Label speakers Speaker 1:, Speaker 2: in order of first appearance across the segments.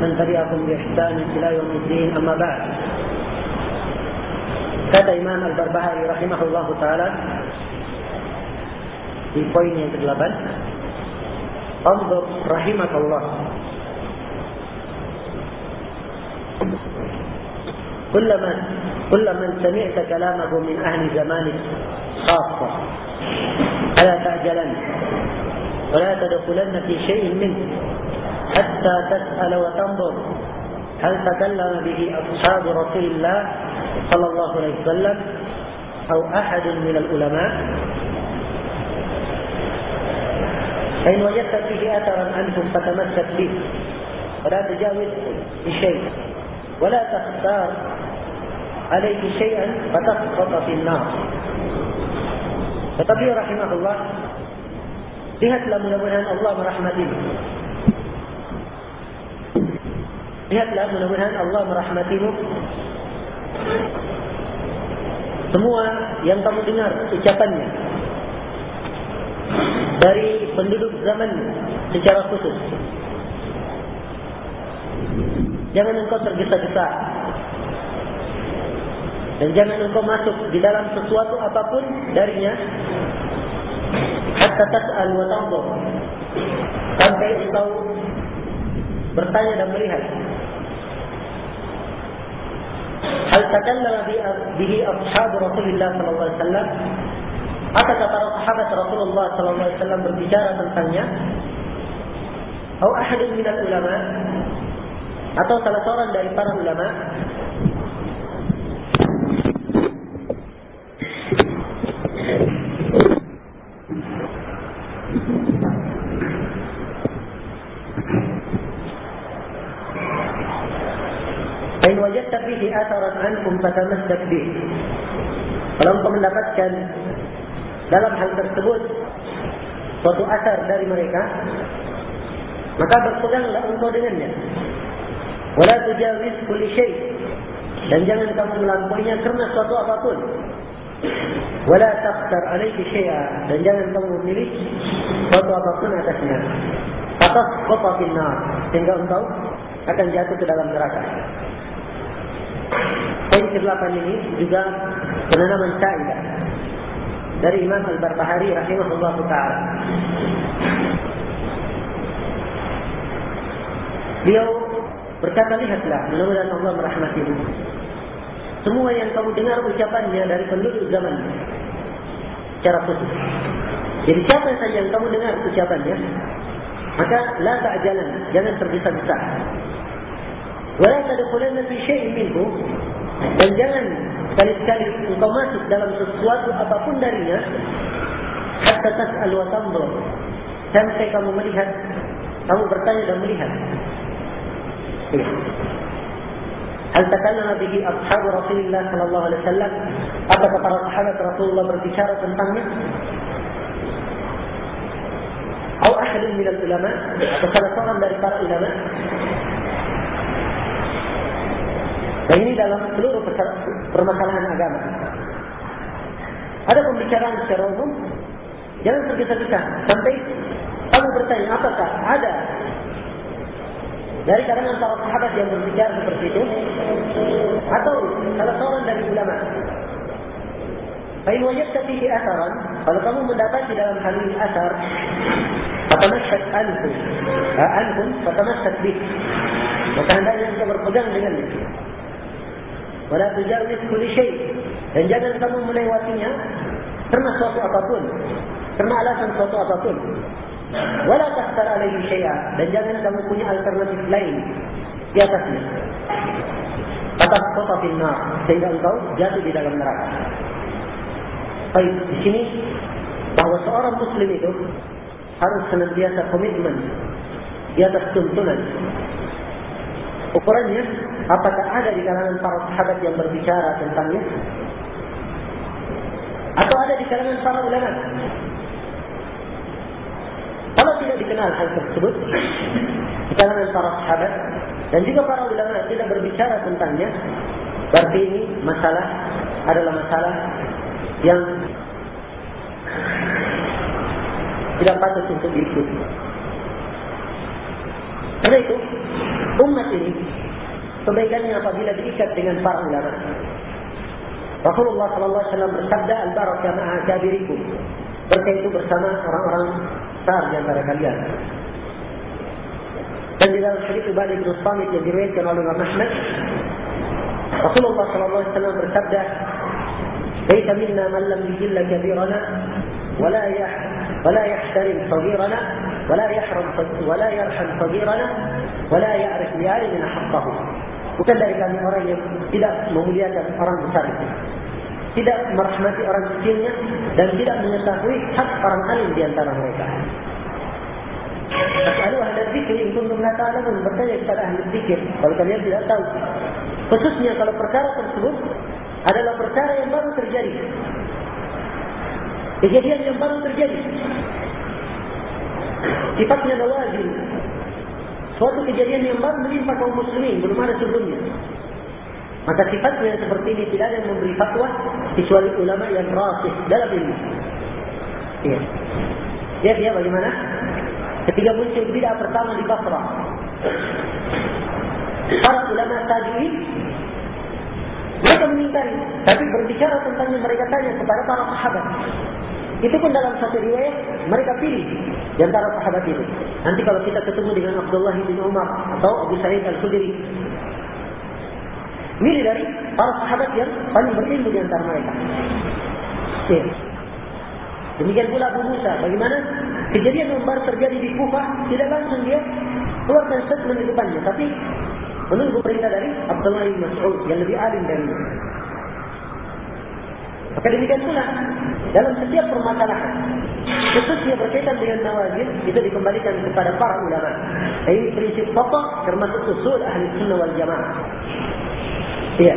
Speaker 1: من تبعكم بإحسان إلى يوم الدين أما بعد. Kata Imam Al-Barbahari rahimahullah taala di poin yang ke-8 Anzur rahimakallah. كلما كل من سمعت كلامه من أهل زمانك خاصة فلا تعجلن ولا تدخلن في شيء منه حتى تسأل وتنظر. هل تكلم به أصحاب رسول الله صلى الله عليه وسلم أو أحد من العلماء؟ فإن وجدت فيه أثرا عنهم فتمسك به. ولا تجاوز بشيء. ولا تختار عليه شيئا فتسقط في النار. Tetapi rahimahullah Lihatlah mudah-mudahan Allah merahmatimu Lihatlah mudah-mudahan Allah merahmatimu. Semua yang kamu dengar ucapannya. Dari penduduk zaman secara khusus. Jangan engkau tergesa-gesa. Dan jangan engkau masuk di dalam sesuatu apapun darinya. Hatta tas'al wa Sampai engkau bertanya dan melihat Hal takallama bihi ashab Rasulullah sallallahu alaihi wasallam. Apakah para sahabat Rasulullah sallallahu alaihi wasallam berbicara tentangnya? Atau ahadun minal ulama? Atau salah seorang dari para ulama Ain wajadta ankum fatamassak bih. Kalau engkau mendapatkan dalam hal tersebut suatu asar dari mereka, maka berpeganglah engkau dengannya. Wala tujawiz kulli syai. Dan jangan kamu melampauinya karena suatu apapun. Wala taqtar alaihi syai'a dan jangan kamu memilih suatu apapun atasnya. Atas kota finnar sehingga engkau akan jatuh ke dalam neraka. Poin ke-8 ini juga penanaman kaidah dari Imam Al-Barbahari rahimahullah taala. Beliau berkata lihatlah mudah-mudahan Allah merahmatimu. Semua yang kamu dengar ucapannya dari penduduk zaman secara khusus. Jadi siapa saja yang kamu dengar ucapannya, maka la ta'jalan, jangan tergesa-gesa. Wala tadkhulanna fi syai'in minhu dan jangan sekali-sekali engkau masuk dalam sesuatu apapun darinya hatta tas'al wa tanzur. Sampai kamu melihat kamu bertanya dan melihat. Hal takallama bihi ashab Rasulullah sallallahu alaihi wasallam. Apakah para sahabat Rasulullah berbicara tentangnya? Atau ahad min ulama? Atau salah seorang dari para ulama Dan ini dalam seluruh permasalahan agama. Ada pembicaraan secara umum, jangan tergesa-gesa sampai kamu bertanya apakah ada dari kalangan para sahabat yang berbicara seperti itu atau salah seorang dari ulama. Baik wajib tapi di kalau kamu mendapati dalam hal ini asar, fatamassat anhum, anhum fatamassat bih. Maka hendaknya kita berpegang dengan itu. Wala tujawiz kulli syai. Dan jangan kamu melewatinya karena suatu apapun. Karena alasan suatu apapun. Wala tahtar alaihi syai'a. Dan jangan kamu punya alternatif lain di atasnya. Atas kota finna. Sehingga engkau jatuh di dalam neraka. Baik, di sini bahawa seorang muslim itu harus senantiasa komitmen di atas tuntunan. Ukurannya apakah ada di kalangan para sahabat yang berbicara tentangnya? Atau ada di kalangan para ulama? Kalau tidak dikenal hal tersebut, di kalangan para sahabat dan juga para ulama tidak berbicara tentangnya, Berarti ini masalah adalah masalah yang tidak patut untuk diikuti. Karena itu, umat ini kebaikannya apabila diikat dengan para ulama. Rasulullah sallallahu alaihi wasallam bersabda al-barakah ma'a kabirikum. Berkah itu bersama orang-orang besar di antara kalian. Dan di dalam hadis Ubadi bin Samit yang diriwayatkan oleh Imam Ahmad, Rasulullah sallallahu alaihi wasallam bersabda, "Laisa minna man lam yujilla kabirana ولا يح ولا يحترم صغيرنا ولا يحرم ولا يرحم صغيرنا wala ya'rif li'alimin haqqahu bukan dari kami orang yang tidak memuliakan orang besar itu. Tidak merahmati orang kecilnya dan tidak mengetahui hak orang alim di antara mereka. Asalul ahli zikir itu untuk mengatakan pun bertanya kepada ahli zikir. Kalau kalian tidak tahu khususnya kalau perkara tersebut adalah perkara yang baru terjadi. Kejadian yang baru terjadi. Sifatnya adalah suatu kejadian yang baru menimpa kaum muslimin belum ada sebelumnya. Maka sifatnya seperti ini tidak ada yang memberi fatwa kecuali ulama yang rasih dalam ilmu. Ya. Ya, dia bagaimana? Ketika muncul bid'ah pertama di Basra. Para ulama tadi mereka mengingkari, tapi berbicara tentangnya mereka tanya kepada para sahabat. Itu pun dalam satu riwayat mereka pilih di antara sahabat itu. Nanti kalau kita ketemu dengan Abdullah bin Umar atau Abu Sa'id Al-Khudri, milih dari para sahabat yang paling berilmu di antara mereka. Ya. Demikian pula Abu Musa. Bagaimana kejadian baru terjadi di Kufah tidak langsung dia keluarkan statement di depannya, tapi menunggu perintah dari Abdullah bin Mas'ud yang lebih alim dari Maka demikian pula dalam setiap permasalahan khususnya berkaitan dengan nawazil itu dikembalikan kepada para ulama. Ini prinsip pokok termasuk usul ahli sunnah wal jamaah. Iya.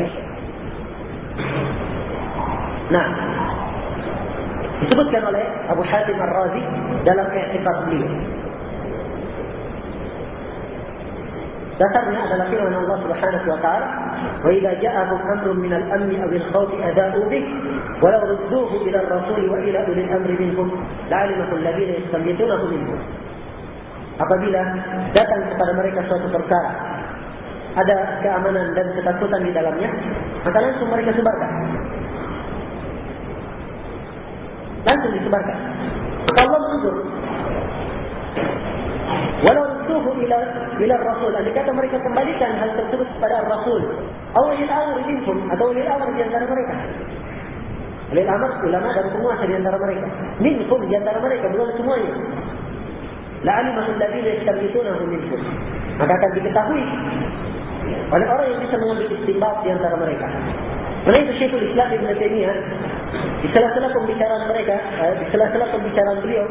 Speaker 1: Nah, disebutkan oleh Abu Hatim Ar-Razi dalam i'tiqad beliau. Dasarnya adalah firman Allah Subhanahu wa taala, "Wa idza ja'ahum amrun min al-amn aw al-khawf ada'u bih, wa law rudduhu ila ar-rasul wa ila ulil amri minhum, la'alimahu alladhina yastanbitunahu minhum." Apabila datang kepada mereka suatu perkara, ada keamanan dan ketakutan di dalamnya, maka langsung mereka sebarkan. Langsung disebarkan. Maka Allah menunjuk Walau rusuhu ila ila Rasul. Andai kata mereka kembalikan hal tersebut kepada Rasul. Awalil amr minhum atau ulil amr di antara mereka. Ulil amr ulama dan penguasa di antara mereka. Minhum di antara mereka belum semuanya. La'alimahul ladina yastabitunahu minhum. Maka akan diketahui oleh orang yang bisa mengambil istimbat di antara mereka. Karena itu Syekhul Islam Ibn Taymiyah di sela-sela pembicaraan mereka, eh, di sela-sela pembicaraan beliau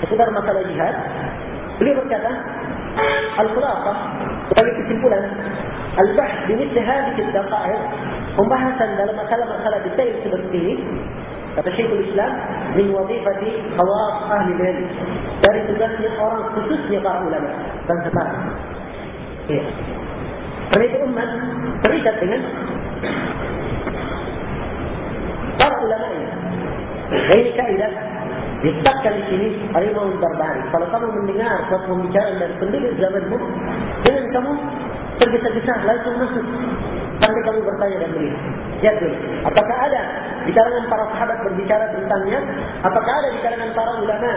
Speaker 1: seputar masalah jihad, Beliau berkata, Al-Khulafah, sebagai kesimpulan, Al-Bahd di misli hadis daqa'ir, pembahasan dalam masalah-masalah detail seperti ini, kata Syekhul Islam, min wadifati khawaf ahli ilm. Dari tugasnya orang khususnya para ulama dan sekarang. Ya. Karena itu umat terikat dengan para ulama ini. Ini kaidah Ditetapkan di sini harimau berbahari. Kalau kamu mendengar suatu pembicaraan dari penduduk zamanmu, jangan kamu tergesa-gesa langsung masuk. Sampai kamu bertanya dan beri. Ya tuh. Apakah ada di kalangan para sahabat berbicara tentangnya? Apakah ada di kalangan para ulama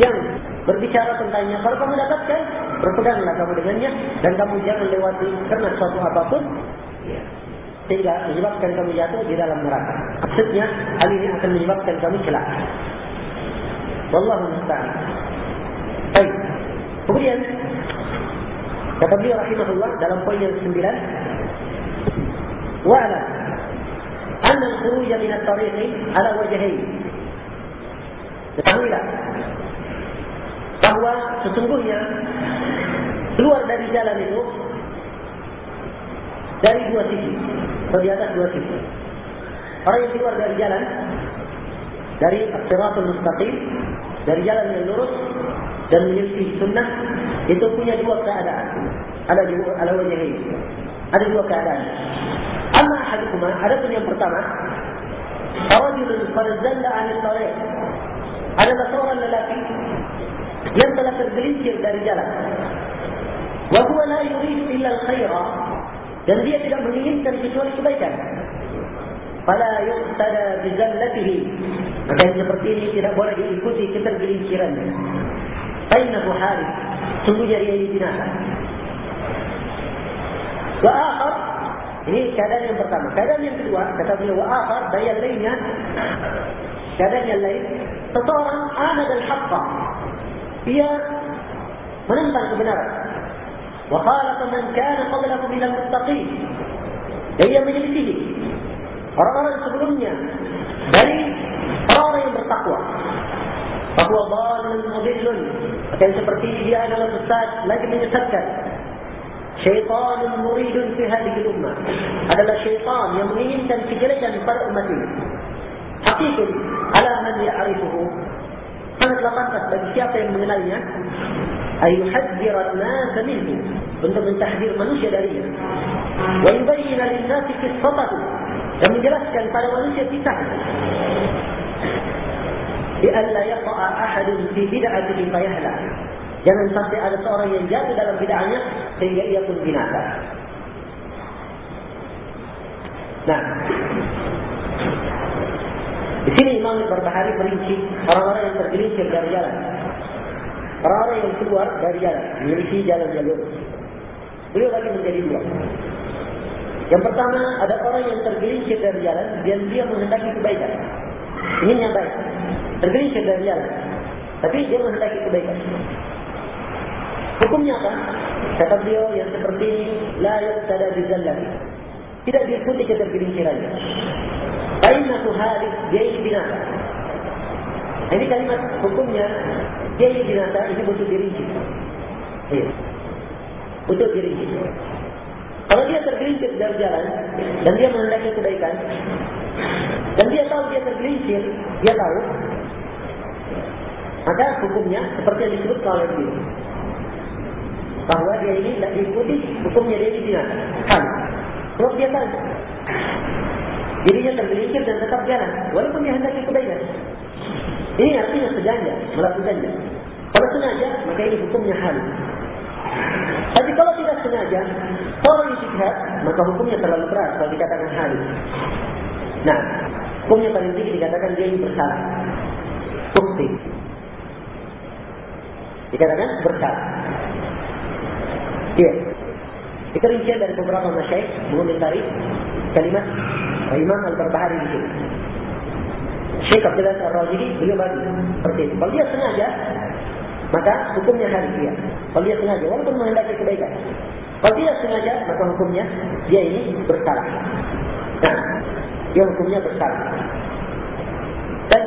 Speaker 1: yang berbicara tentangnya? Kalau kamu dapatkan, berpeganglah kamu dengannya dan kamu jangan lewati karena suatu apapun. Ya. Sehingga menyebabkan kamu jatuh di dalam neraka. Maksudnya, hal ini akan menyebabkan kamu celaka. Wallahu musta'an. Baik. Kemudian kata beliau rahimahullah dalam poin yang sembilan, wa'ala anna al-khuruj min at-tariq ala wajhayn. Ketahuilah bahawa sesungguhnya keluar dari jalan itu dari dua sisi atau di atas dua sisi. Orang yang keluar dari jalan dari as-siratul mustaqim dari jalan yang lurus dan menyelisih sunnah itu punya dua keadaan. Ada dua ada wajah ini. Ada dua keadaan. ahadukuma adapun yang pertama rajulun qad zalla 'anil tariq adalah seorang lelaki yang telah tergelincir dari jalan wa huwa la yurid illa al-khaira dan dia tidak menginginkan kecuali kebaikan fala yuqtada bi zallatihi maka yang seperti ini tidak boleh diikuti ketergelincirannya bainahu harif sungguhnya dia ini binasa wa akhar ini keadaan yang pertama keadaan yang kedua kata beliau wa akhar daya lainnya keadaan yang lain seseorang anad al-haqqa dia menentang kebenaran wa khalaqa man kana qablahu min al-muttaqin dia menyelisih orang-orang sebelumnya. Dari orang-orang yang bertakwa. Bahwa dhalun mudillun. Dan seperti dia adalah sesat lagi menyesatkan. Syaitan muridun fi hadhihi ummah adalah syaitan yang menginginkan kejelekan pada umat ini. Hakikat ala man ya'rifuhu. Sangatlah pantas bagi siapa yang mengenalnya ayuhadzir an-nas minhu. Untuk mentahdir manusia darinya. Wa yubayyin lin-nas qissatahu dan menjelaskan pada manusia kisahnya bi alla yaqa ahadun fi bid'atihi fayahla jangan sampai ada seorang yang jatuh dalam bid'ahnya sehingga ia pun binasa nah di sini Imam Berbahari merinci orang-orang yang tergelincir dari jalan. Orang-orang yang keluar dari jalan, memiliki jalan lurus. Beliau lagi menjadi dua. Yang pertama, ada orang yang tergelincir dari jalan dan dia menghendaki kebaikan. Ini yang baik. Tergelincir dari jalan. Tapi dia menghendaki kebaikan. Hukumnya apa? Kata beliau yang seperti ini, la yuqtada bizallati. Tidak diikuti ketergelincirannya. Bainatu hadis dia ini binasa. Ini kalimat hukumnya dia ini binasa ini butuh dirinci. Iya. Butuh dirinci. Kalau dia tergelincir dari jalan dan dia mengendaki kebaikan dan dia tahu dia tergelincir, dia tahu maka hukumnya seperti yang disebut oleh dia bahawa dia ini tidak diikuti hukumnya dia ini binasa. Kan? Sebab dia tahu Dirinya tergelincir dan tetap jalan. Walaupun dia hendaki kebaikan. Ini artinya sejajar, melakukannya. Kalau sengaja, maka ini hukumnya hal. Tapi kalau tidak sengaja, orang istihad, maka hukumnya terlalu keras kalau dikatakan hal. Nah, hukumnya paling tinggi dikatakan dia bersalah. Bukti. Dikatakan bersalah. Iya. Kita rincian dari beberapa masyaih mengomentari kalimat Imam Al-Barbahari sini. Syekh Abdullah Al-Rajidi beliau bagi seperti itu. Kalau dia sengaja, maka hukumnya hari dia. Kalau dia sengaja, walaupun menghendaki kebaikan. Kalau dia sengaja, maka hukumnya dia ini bersalah. Dia hukumnya bersalah. Dan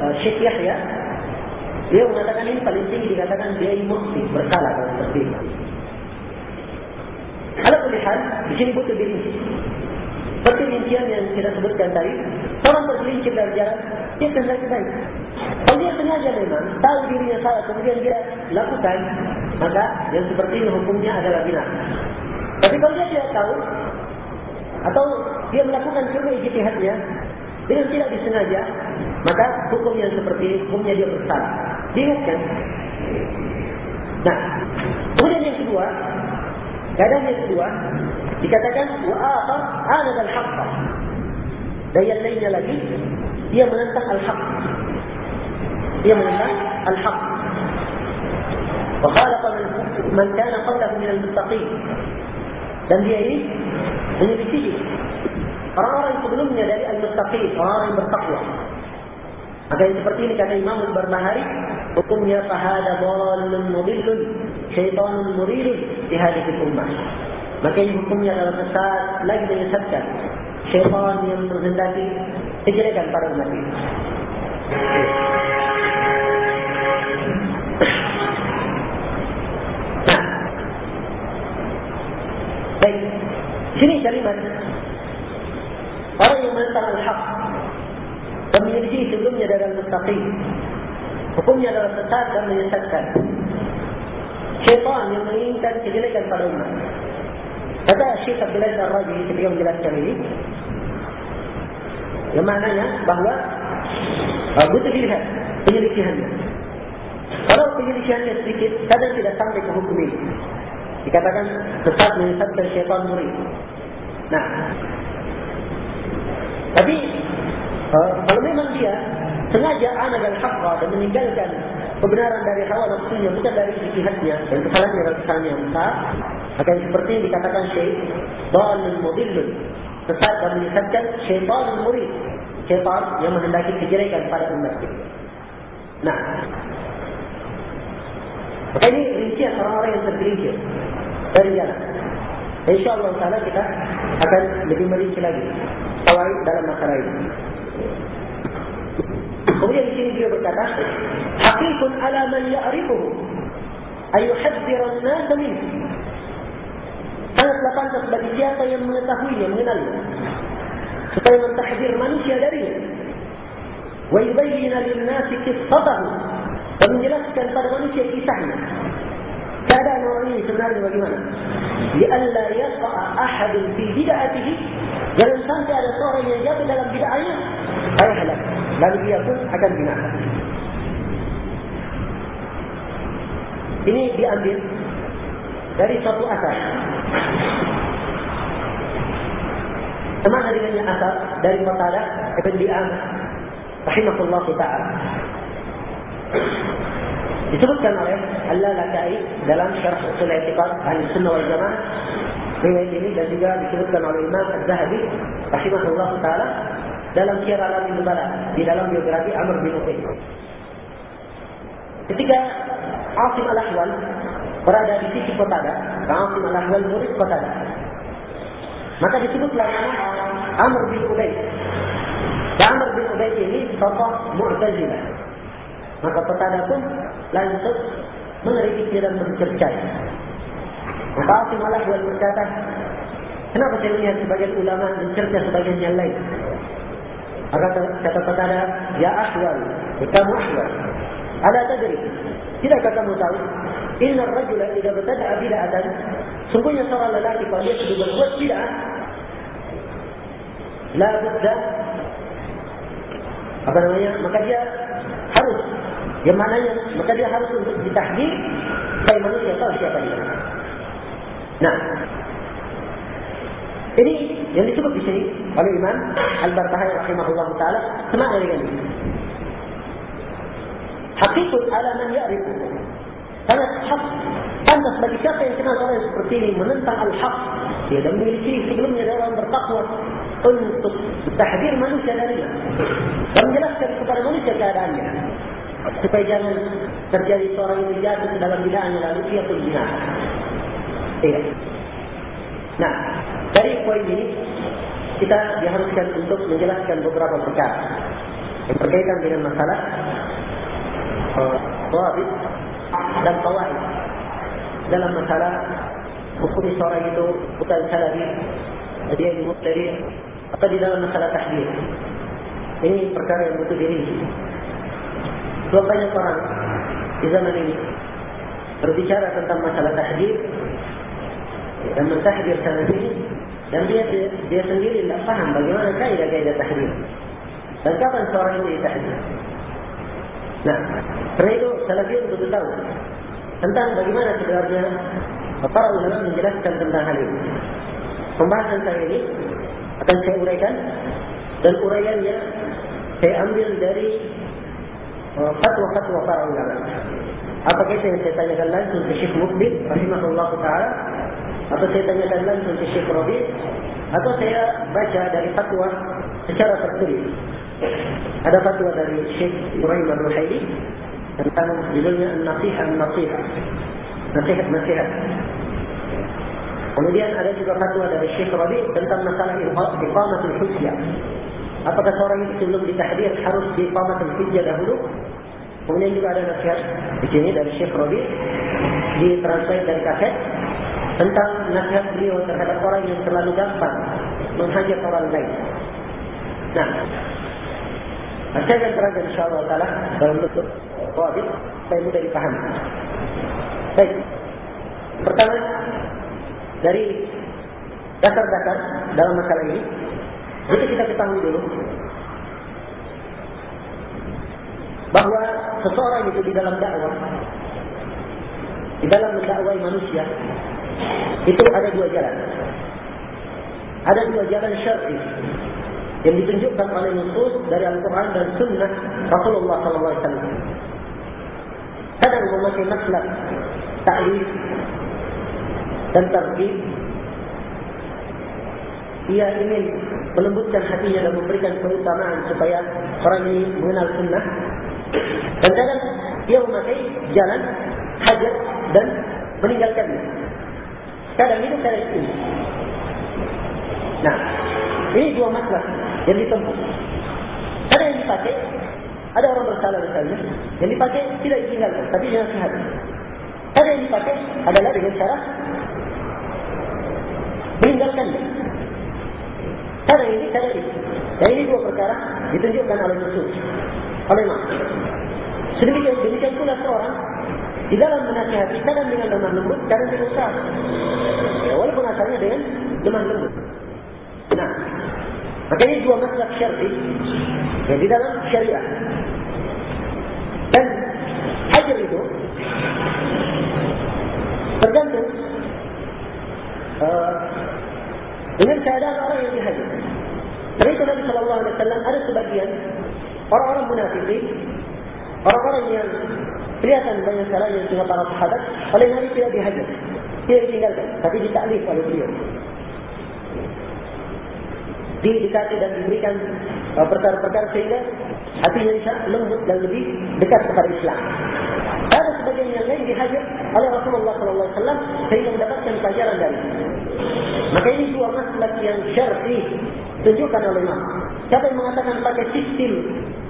Speaker 1: uh, Syekh Yahya, dia mengatakan ini paling tinggi dikatakan dia ini mukti bersalah dalam tersebut. Kalau kulihat, di sini butuh diri. Seperti rincian yang kita sebutkan tadi, orang bergelincir dari jalan, dia akan baik. Kalau dia sengaja memang, tahu dirinya salah, kemudian dia lakukan, maka yang seperti ini hukumnya adalah binat. Tapi kalau dia tidak tahu, atau dia melakukan cuma ijtihadnya, dengan tidak disengaja, maka hukum yang seperti ini, hukumnya dia bersalah. Diingatkan. Nah, kemudian yang kedua, keadaan yang kedua, Dikatakan wa akhar anad al-haqq. Dan yang lainnya lagi dia menentang al-haq. Dia menentang al-haq. Khalaqa man kana qablahu min al-muttaqin. Dan dia ini menyelisih orang-orang yang sebelumnya dari al-muttaqin, orang yang bertakwa. Maka yang seperti ini kata Imam Al-Barbahari, hukumnya fahada dhalun mudillun, syaitanun muridun di hadis ummah. Maka ini hukumnya adalah sesat lagi menyesatkan syaitan yang menghendaki kejelekan pada umat ini. Sini kalimat orang yang menentang al-haq dan menyelisih sebelumnya dari al-mustaqim. Hukumnya adalah sesat dan menyesatkan. Syaitan yang menginginkan kejelekan pada umat. Kata Syekh Abdullah Al-Raji ketika menjelaskan ini, Yang maknanya bahawa uh, butuh dilihat penyelidikannya. Kalau penyelidikannya sedikit, kadang tidak sampai ke hukum ini. Dikatakan sesat menyesatkan syaitan murid. Nah, tapi uh, kalau memang dia sengaja anak dan haqqa dan meninggalkan kebenaran dari hawa nafsunya bukan dari ijtihadnya dan kesalahannya adalah kesalahan yang besar akan seperti yang dikatakan syekh dhalul mudillun. Sesat dan menyesatkan syaitan murid. Syaitan yang menghendaki kejelekan pada umat nah. Ini rincian orang-orang yang tergelincir dari jalan InsyaAllah ta'ala kita akan lebih merinci lagi Tawai dalam masalah ini Kemudian di sini dia berkata, "Haqiqun ala man ya'rifuhu ayuhadzira an-nas minhu." Sangatlah pantas bagi siapa yang mengetahuinya, mengenalnya. Supaya mentahdir manusia darinya. Wa yubayyina lin-nas qissatahu. Dan menjelaskan pada manusia kisahnya. هذا في النار بجمعنا لئلا يقع أحد في بدعته ولم تنتهي على صورة ينجاب إلا لم بدعين أروح لك لابد يكون حتى البناء ini diambil dari satu asas. Sama dengan yang asas dari Matalah Ibn Di'an Rahimahullah Ta'ala. Disebutkan oleh Allah Lakai dalam syarah usul etiqat ahli sunnah wal jamaah riwayat ini dan juga disebutkan oleh Imam Az-Zahabi rahimahullah taala dalam syiar alam nubala di dalam biografi Amr bin Uqay. Ketika Asim al-Ahwal berada di sisi Qatada, Asim al-Ahwal murid Qatada. Maka disebutlah nama Amr bin Ubay. Dan Amr bin Ubay ini tokoh Mu'tazilah. Maka Qatada pun langsung mengeritik dan mencercai. Maka Asim al-Ahwal berkata, Kenapa saya lihat sebagian ulama mencerca sebagian yang lain? Maka kata perkara, Ya Ahwal, kamu Ahwal. Ada tadri. Tidakkah kamu tahu? Inna rajula idha bertada'a bida'atan. Sungguhnya seorang lelaki kalau dia sudah berbuat bida'ah. La budda. Apa namanya? Maka dia harus. Yang mananya? Maka dia harus untuk ditahdir. Supaya manusia tahu siapa dia. Nah. Ini yang disebut di sini oleh Imam Al-Barbahari rahimahullah taala semangat dengan ini. Hakikut ala man ya'rifu. Sangat hak pantas bagi siapa yang kenal orang seperti ini menentang al-haq. Dia dan memiliki sebelumnya dalam bertakwa untuk tahdir manusia darinya. Dan menjelaskan kepada manusia keadaannya. Supaya jangan terjadi seorang yang jatuh dalam bidangnya lalu dia pun binasa. Iya. Nah, dari poin ini kita diharuskan untuk menjelaskan beberapa perkara yang berkaitan dengan masalah tawabit uh, dan tawaid dalam masalah hukum seorang itu bukan salafi dia ini muftari atau di dalam masalah tahdir ini perkara yang butuh diri sebab banyak orang di zaman ini berbicara tentang masalah tahdir dan mentahdir salafi dan dia dia sendiri tidak paham bagaimana kaidah-kaidah tahrir. Dan kapan seorang ini tahrir? Nah, karena itu salafiyun betul tahu tentang bagaimana sebenarnya para ulama menjelaskan tentang hal ini. Pembahasan saya ini akan saya uraikan dan uraiannya saya ambil dari fatwa-fatwa para ulama. Apakah itu yang saya tanyakan langsung ke Syekh Mukbir rahimahullah ta'ala? Atau saya tanyakan langsung ke Syekh Rabi? Atau saya baca dari fatwa secara tertulis? Ada fatwa dari Syekh Ibrahim Al-Ruhaili tentang judulnya Nasihat Nasihat Nasihat Nasihat. Kemudian ada juga fatwa dari Syekh Rabi tentang masalah Iqamatul Hujjah. Apakah seorang itu sebelum ditahdir harus Iqamatul Hujjah dahulu kemudian juga ada nasihat di sini dari Syekh Rabi di translate dari kaset tentang nasihat beliau terhadap orang yang terlalu gampang menghajar orang lain. Nah, saya akan terangkan insyaAllah ta'ala dalam bentuk wabit, saya mudah dipahami. Baik, pertama, dari dasar-dasar dalam masalah ini, jadi kita ketahui dulu, bahawa seseorang itu di dalam dakwah, di dalam mendakwai manusia, itu ada dua jalan. Ada dua jalan syar'i yang ditunjukkan oleh nusus dari Al-Quran dan Sunnah Rasulullah SAW. Kadang memakai masalah ta'lif dan tarjib ia ingin melembutkan hatinya dan memberikan keutamaan supaya orang ini mengenal sunnah dan kadang dia memakai jalan hajat dan meninggalkannya kadang itu cara ini nah ini dua masalah yang ditempuh. Ada yang dipakai ada orang bersalah misalnya yang dipakai tidak ditinggalkan tapi dengan sehat ada yang dipakai adalah dengan cara meninggalkannya Cara ini, cara ini. Dan ini dua perkara ditunjukkan oleh Nusus. Oleh Imam. Sedemikian, demikian pula seorang di dalam menasihati kadang dengan lemah lembut, kadang dengan besar. Ya, walaupun asalnya dengan lemah lembut. Nah, maka ini dua masalah syar'i yang di dalam syariah. Dan hajar itu tergantung uh, dengan keadaan orang yang dihajar. Itu Nabi Sallallahu Alaihi Wasallam ada sebagian orang-orang munafikin, orang-orang yang kelihatan banyak salah yang cuma para sahabat, oleh Nabi tidak dihajar, tidak ditinggalkan, tapi ditaklif oleh beliau. Didekati dan diberikan uh, perkara-perkara sehingga hatinya bisa lembut dan lebih dekat kepada Islam. Ada sebagian yang lain dihajar oleh Rasulullah Wasallam sehingga mendapatkan pelajaran dari. Maka ini dua masalah yang syar'i tunjukkan oleh Imam. Siapa yang mengatakan pakai sistem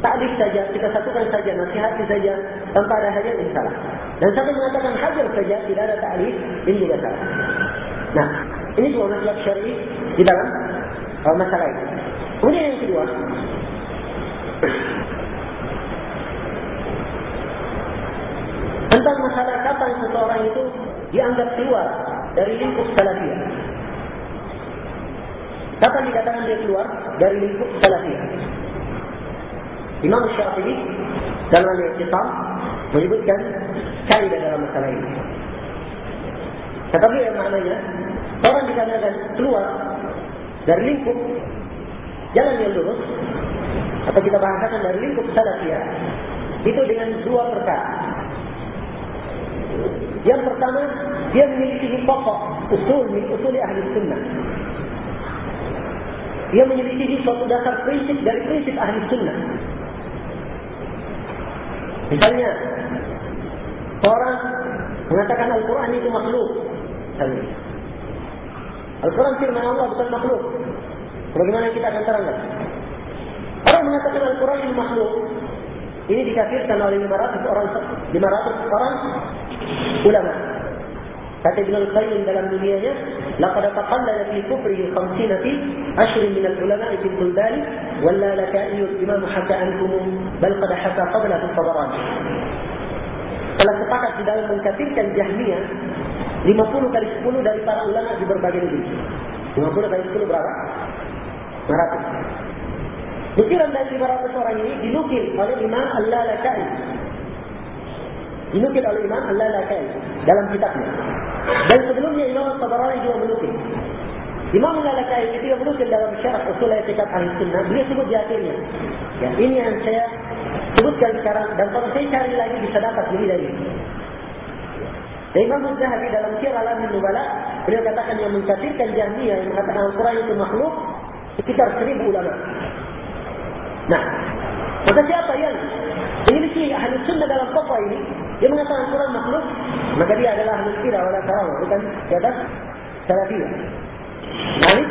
Speaker 1: taklif saja, kita satukan saja, nasihati saja, tanpa ada hajat, ini salah. Dan siapa yang mengatakan hajar saja, tidak ada taklif, ini juga salah. Nah, ini dua masalah syar'i di dalam uh, masalah ini. Kemudian yang kedua, tentang masalah kapan seseorang itu dianggap keluar dari lingkup salafiyah. Kapan dikatakan dia keluar dari lingkup salafiyah? Imam Syafi'i dalam al-Iqtisam menyebutkan kaidah dalam masalah ini. Kata beliau maknanya, orang dikatakan keluar dari lingkup jalan yang lurus, atau kita bahasakan dari lingkup salafiyah, itu dengan dua perkara. Yang pertama, dia memiliki pokok usul usul ahli sunnah. Dia memiliki suatu dasar prinsip dari prinsip ahli sunnah. Misalnya, orang mengatakan Al-Quran itu makhluk. Al-Quran firman Allah bukan makhluk. Bagaimana kita akan terangkan? Orang mengatakan Al-Quran itu makhluk. Ini dikafirkan oleh 500 orang 500 orang ulama. Kata Ibn Al-Qayyim dalam dunianya, laqad taqallala fi kufrihi 50 fi ashrin min al-ulama fi al-buldan walla laka'i al-imam haka ankum bal qad haka qabla fi tabarani. Telah sepakat di dalam mengkafirkan Jahmiyah 50 kali 10 dari para ulama di berbagai negeri. 50 kali 10 berapa? 500. Nukiran dari 500 orang ini dinukil oleh Imam Al-Lalakai dinukil oleh Imam Al-Lalakai dalam kitabnya. Dan sebelumnya Imam Al-Tabarani juga menukil. Imam Al-Lalakai itu yang menukil dalam syarah usul etikat ahli sunnah. Beliau sebut di akhirnya. Ya, ini yang saya sebutkan sekarang. Dan kalau saya cari lagi bisa dapat lebih dari ini. Imam Al-Zahabi dalam syarah Al-Amin Nubala. Beliau katakan yang mengkafirkan jahmiyah yang mengatakan Al-Quran itu makhluk. Sekitar seribu ulama. Nah, maka siapa yang memiliki ahli sunnah dalam pokok ini? Dia mengatakan Quran makhluk, maka dia adalah kira wala karawah, bukan di atas salafiyah. Jadi,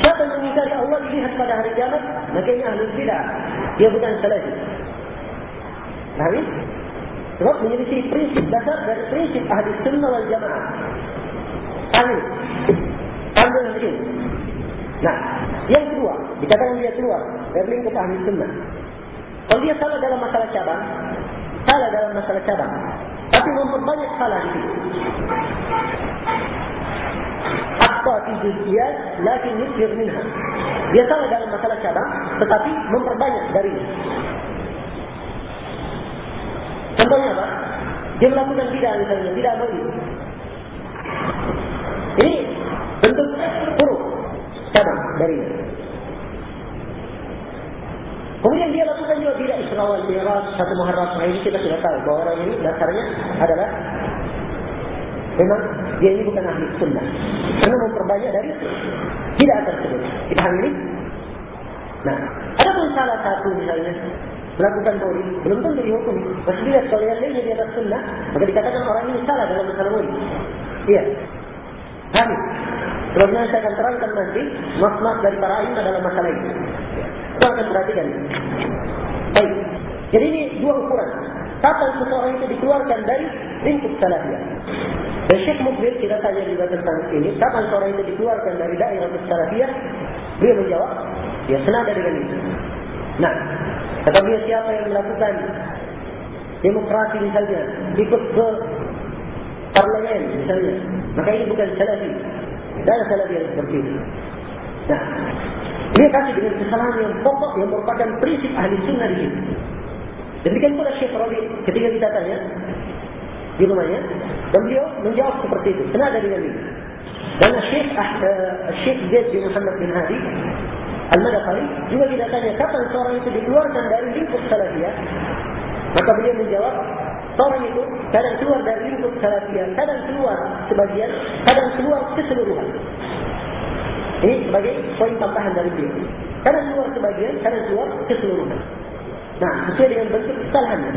Speaker 1: siapa yang mengingkari Allah dilihat pada hari kiamat, maka ini ahli kira. Dia bukan salafi. Jadi, sebab memiliki prinsip dasar dari prinsip ahli sunnah wal jamaah. Ahli. Ambil lagi. Nah, yang kedua, dikatakan dia keluar dari lingkup ahli sunnah. Kalau dia salah dalam masalah cabang, salah dalam masalah cabang. Tapi memperbanyak salah di. Apa itu dia, lakin yusir minha. Dia salah dalam masalah cabang, tetapi memperbanyak dari ini. Contohnya apa? Dia melakukan tidak misalnya, tidak boleh. Ini bentuk buruk cabang dari ini. Kemudian dia lakukan juga tidak Isra wal Mi'raj satu Muharram. Nah ini kita sudah tahu bahwa orang ini dasarnya adalah memang dia ini bukan ahli sunnah. Karena memperbanyak dari tidak tersebut. Kita ini. Nah, ada pun salah satu misalnya melakukan bodi, belum tentu dihukum. Masih lihat kalau yang lainnya di atas sunnah, maka dikatakan orang ini salah dalam masalah bodi. Iya. Kami. Sebabnya saya akan terangkan nanti mas-mas dari para imam dalam masalah ini. Kita akan perhatikan. Baik. Jadi ini dua ukuran. Kapan seseorang itu dikeluarkan dari lingkup salafiyah. Dan Syekh Mukbir kita tanya juga tentang ini. Kapan seorang itu dikeluarkan dari daerah salafiyah? Dia menjawab, ya senada dengan itu. Nah, kata dia siapa yang melakukan demokrasi misalnya, ikut ke parlemen misalnya, maka ini bukan salafi. Dan salafi yang seperti itu. Nah, dia kasih dengan kesalahan yang pokok yang merupakan prinsip ahli sunnah di sini. Demikian pula Syekh Rabi ketika kita tanya di rumahnya, dan beliau menjawab seperti itu. Senada dengan ini. Dan Syekh uh, Syekh Zaid bin Muhammad bin Hadi Al-Madakali juga tidak tanya kapan seorang itu dikeluarkan dari lingkup salafiyah. Maka beliau menjawab, seorang itu kadang keluar dari lingkup salafiyah, kadang keluar sebagian, kadang keluar keseluruhan. Ini sebagai poin tambahan dari beliau. Kadang keluar sebagian, kadang keluar keseluruhan. Nah, sesuai dengan bentuk kesalahannya.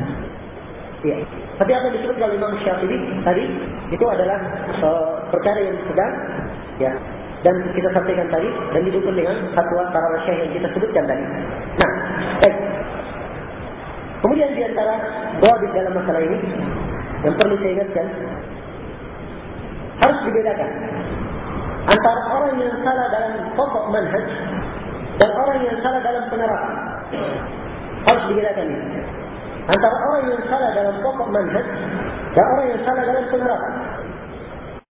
Speaker 1: Ya. Tapi apa disebut oleh Imam Syafi'i tadi itu adalah uh, perkara yang sedang ya dan kita sampaikan tadi dan didukung dengan fatwa para masyayikh yang kita sebutkan tadi. Nah, baik. Kemudian di antara doa di dalam masalah ini yang perlu saya ingatkan harus dibedakan antara orang yang salah dalam pokok manhaj dan orang yang salah dalam penerapan. Harus dibedakan. Antara orang yang salah dalam pokok manhaj dan orang yang salah dalam penerapan.